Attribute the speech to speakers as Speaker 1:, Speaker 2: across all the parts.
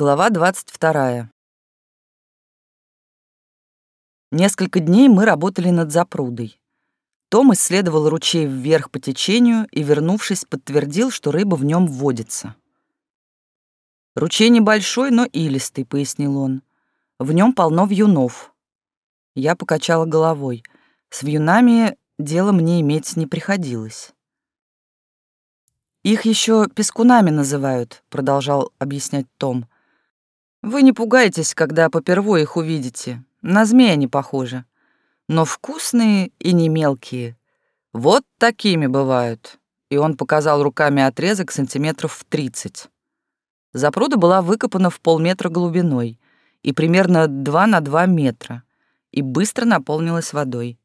Speaker 1: Глава 22. Несколько дней мы работали над запрудой. Том исследовал ручей вверх по течению и, вернувшись, подтвердил, что рыба в нем водится. «Ручей небольшой, но илистый», — пояснил он. «В нем полно вьюнов». Я покачала головой. С вьюнами дело мне иметь не приходилось. «Их еще пескунами называют», — продолжал объяснять Том. Вы не пугайтесь, когда попервой их увидите. На змея они похожи. Но вкусные и не мелкие. Вот такими бывают. И он показал руками отрезок сантиметров в тридцать. Запруда была выкопана в полметра глубиной и примерно два на два метра, и быстро наполнилась водой.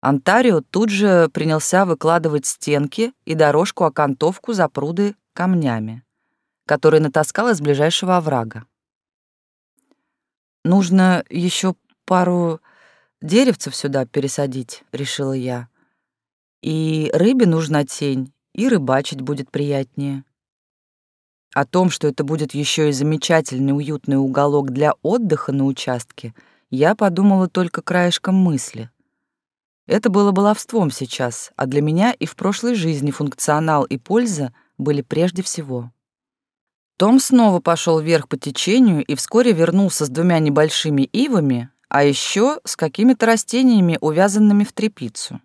Speaker 1: Онтарио тут же принялся выкладывать стенки и дорожку-окантовку запруды камнями, которые натаскал из ближайшего оврага. Нужно еще пару деревцев сюда пересадить, решила я. И рыбе нужна тень, и рыбачить будет приятнее. О том, что это будет еще и замечательный уютный уголок для отдыха на участке, я подумала только краешком мысли. Это было баловством сейчас, а для меня и в прошлой жизни функционал и польза были прежде всего. Том снова пошел вверх по течению и вскоре вернулся с двумя небольшими ивами, а еще с какими-то растениями, увязанными в тряпицу.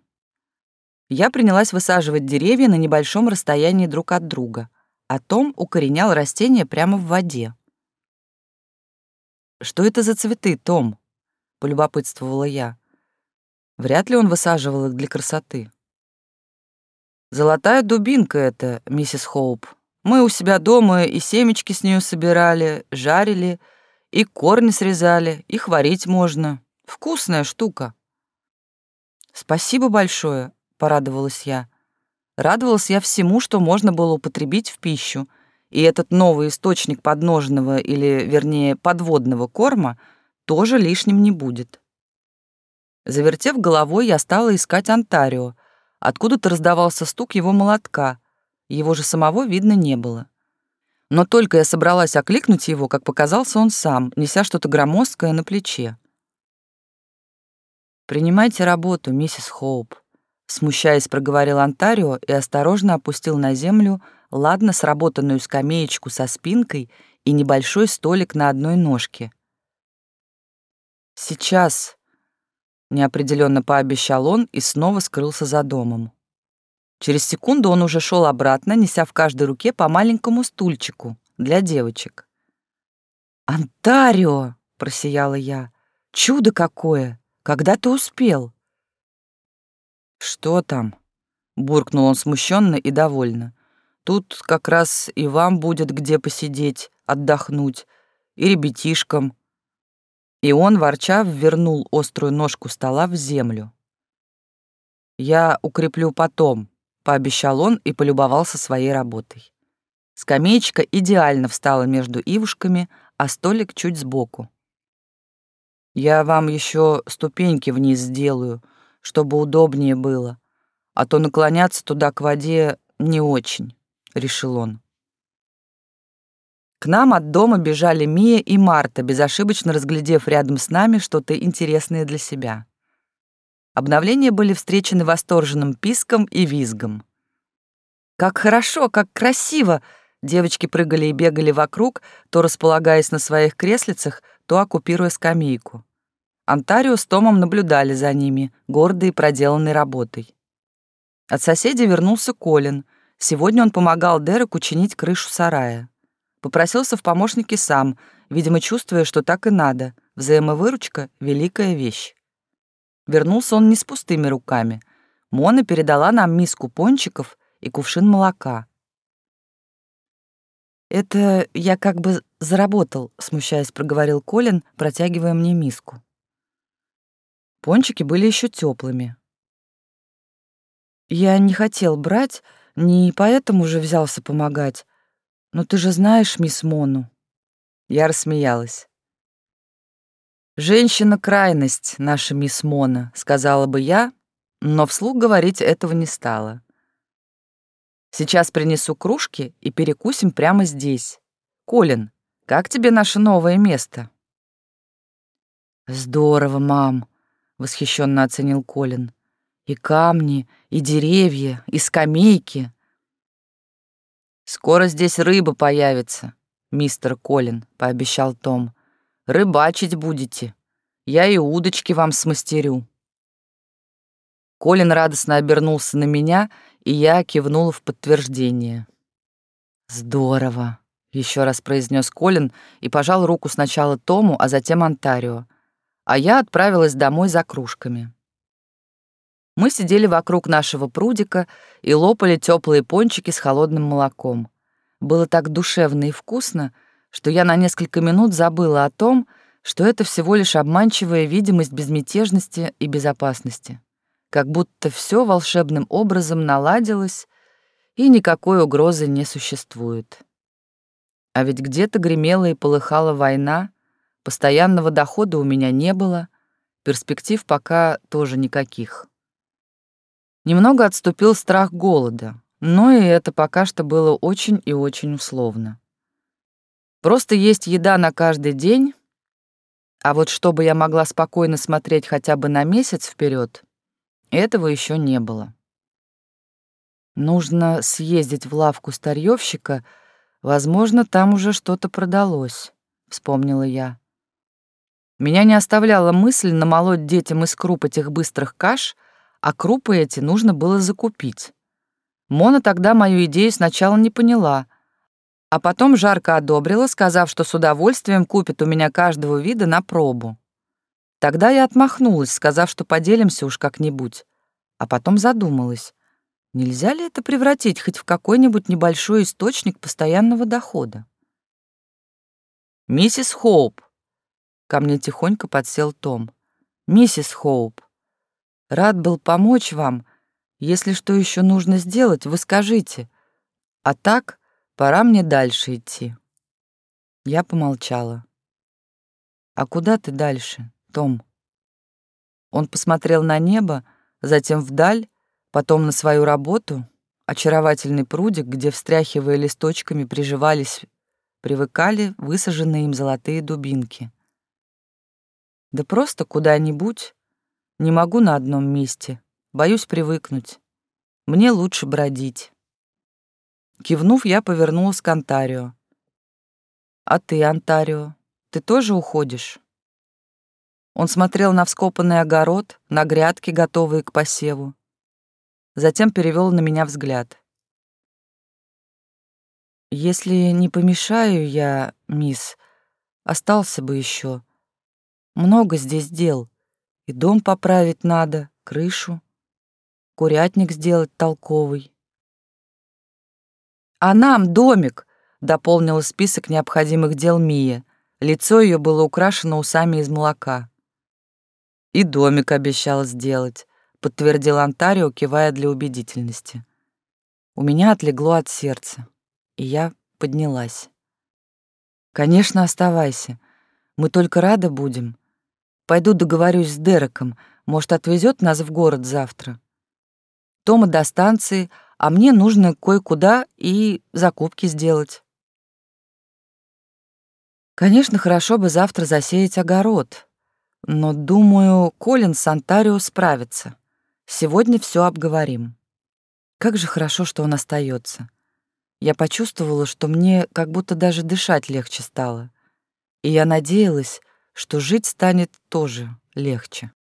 Speaker 1: Я принялась высаживать деревья на небольшом расстоянии друг от друга, а Том укоренял растения прямо в воде. «Что это за цветы, Том?» — полюбопытствовала я. Вряд ли он высаживал их для красоты. «Золотая дубинка это, миссис Хоуп», мы у себя дома и семечки с нее собирали, жарили, и корни срезали, их варить можно. Вкусная штука. Спасибо большое, порадовалась я. Радовалась я всему, что можно было употребить в пищу, и этот новый источник подножного или, вернее, подводного корма тоже лишним не будет. Завертев головой, я стала искать Онтарио. Откуда-то раздавался стук его молотка — его же самого видно не было. Но только я собралась окликнуть его, как показался он сам, неся что-то громоздкое на плече. «Принимайте работу, миссис Хоуп», — смущаясь, проговорил Онтарио и осторожно опустил на землю ладно сработанную скамеечку со спинкой и небольшой столик на одной ножке. «Сейчас», — неопределенно пообещал он и снова скрылся за домом. Через секунду он уже шел обратно, неся в каждой руке по маленькому стульчику для девочек. «Антарио!» — просияла я. «Чудо какое! Когда ты успел?» «Что там?» — буркнул он смущенно и довольно. «Тут как раз и вам будет где посидеть, отдохнуть, и ребятишкам». И он, ворча, вернул острую ножку стола в землю. «Я укреплю потом», пообещал он и полюбовался своей работой. Скамеечка идеально встала между ивушками, а столик чуть сбоку. «Я вам еще ступеньки вниз сделаю, чтобы удобнее было, а то наклоняться туда к воде не очень», — решил он. К нам от дома бежали Мия и Марта, безошибочно разглядев рядом с нами что-то интересное для себя. Обновления были встречены восторженным писком и визгом. «Как хорошо, как красиво!» Девочки прыгали и бегали вокруг, то располагаясь на своих креслицах, то оккупируя скамейку. Антарио с Томом наблюдали за ними, гордые проделанной работой. От соседей вернулся Колин. Сегодня он помогал Дереку чинить крышу сарая. Попросился в помощники сам, видимо, чувствуя, что так и надо. Взаимовыручка — великая вещь. Вернулся он не с пустыми руками. Мона передала нам миску пончиков и кувшин молока. «Это я как бы заработал», — смущаясь, проговорил Колин, протягивая мне миску. Пончики были еще теплыми. «Я не хотел брать, не поэтому же взялся помогать. Но ты же знаешь мисс Мону». Я рассмеялась. «Женщина — крайность, наша мисс Мона», — сказала бы я, но вслух говорить этого не стала. «Сейчас принесу кружки и перекусим прямо здесь. Колин, Как тебе наше новое место?»
Speaker 2: «Здорово, мам», — восхищенно оценил Колин. «И камни, и деревья, и скамейки».
Speaker 1: «Скоро здесь рыба появится, мистер Колин», — пообещал Том. «Рыбачить будете. Я и удочки вам смастерю». Колин радостно обернулся на меня, и я кивнула в подтверждение.
Speaker 2: «Здорово», — еще раз произнес Колин и пожал руку сначала Тому, а затем Антарио а я отправилась домой за кружками. Мы сидели вокруг нашего прудика и лопали теплые пончики с холодным молоком. Было так душевно и вкусно, что я на несколько минут забыла о том, что это всего лишь обманчивая видимость безмятежности и безопасности. Как будто все волшебным образом наладилось, и никакой угрозы не существует. А ведь где-то гремела и полыхала война, Постоянного дохода у меня не было, перспектив пока тоже никаких. Немного отступил страх голода, но и это пока что было очень и очень условно. Просто есть еда на каждый день, а вот чтобы я могла спокойно смотреть хотя бы на месяц вперед, этого еще не было. Нужно съездить в лавку старьевщика, возможно, там уже что-то продалось, вспомнила я. Меня не оставляла мысль намолоть детям из круп этих быстрых каш, а крупы эти нужно было закупить. Мона тогда мою идею сначала не поняла, а потом жарко одобрила, сказав, что с удовольствием купит у меня каждого вида на пробу. Тогда я отмахнулась, сказав, что поделимся уж как-нибудь, а потом задумалась, нельзя ли это превратить хоть в какой-нибудь небольшой источник постоянного дохода.
Speaker 1: «Миссис Хоуп, Ко мне тихонько подсел Том. «Миссис Хоуп, рад был помочь вам. Если что еще нужно сделать, вы скажите. А так, пора мне дальше идти». Я помолчала. «А куда ты дальше, Том?» Он посмотрел на небо, затем вдаль, потом на свою работу, очаровательный прудик, где, встряхивая листочками, приживались, привыкали высаженные им золотые дубинки. Да просто куда-нибудь. Не могу на одном месте. Боюсь привыкнуть. Мне лучше бродить. Кивнув, я повернулась к Антарио. «А ты, Антарио, ты тоже уходишь?» Он смотрел на вскопанный огород, на грядки, готовые к посеву. Затем перевел на меня взгляд. «Если не помешаю я, мисс, остался бы еще. Много здесь дел. И дом поправить надо, крышу, курятник сделать толковый. «А нам домик!» — дополнила список необходимых дел Мия. Лицо ее было украшено усами из молока. «И домик обещал сделать», — подтвердил Антарио, кивая для убедительности. У меня отлегло от сердца, и я поднялась. «Конечно, оставайся. Мы только рады будем. Пойду договорюсь с Дереком, может, отвезет нас в город завтра. Тома до станции, а мне нужно кое-куда и закупки сделать. Конечно, хорошо бы завтра засеять огород, но, думаю, Колин с Антарио справится. Сегодня все обговорим. Как же хорошо, что он остается. Я почувствовала, что мне как будто даже дышать легче стало. И я надеялась, что жить станет тоже легче.